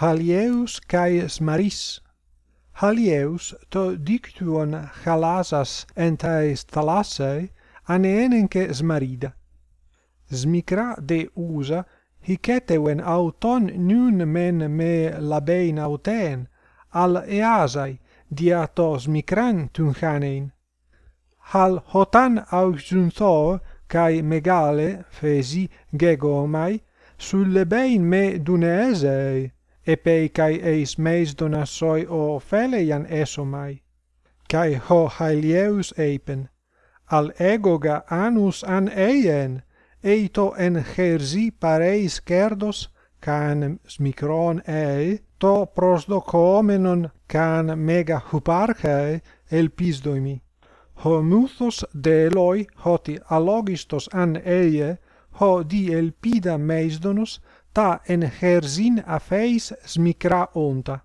Halieus kai smaris Halieus to dictuon halasas entais thalassei aneenenke smarida. Smicra de usa hiceteuen auton nun men me labein auten al easai dia to smicran tunchanein. Hal hotan auxuntho kai megale fesi gegomai sullebein me dunesei epei kai eis meis donasoi o felejan esomai kai ho hailieus eipen. Al egoga anus an eien eito en herzi pareis kerdos can smikron ei to prosdokomenon can mega huparche elpisdoimi. Ho muthos eloi hoti alogistos an eie ho di elpida meisdonos ta en hersin afeis smicra onta.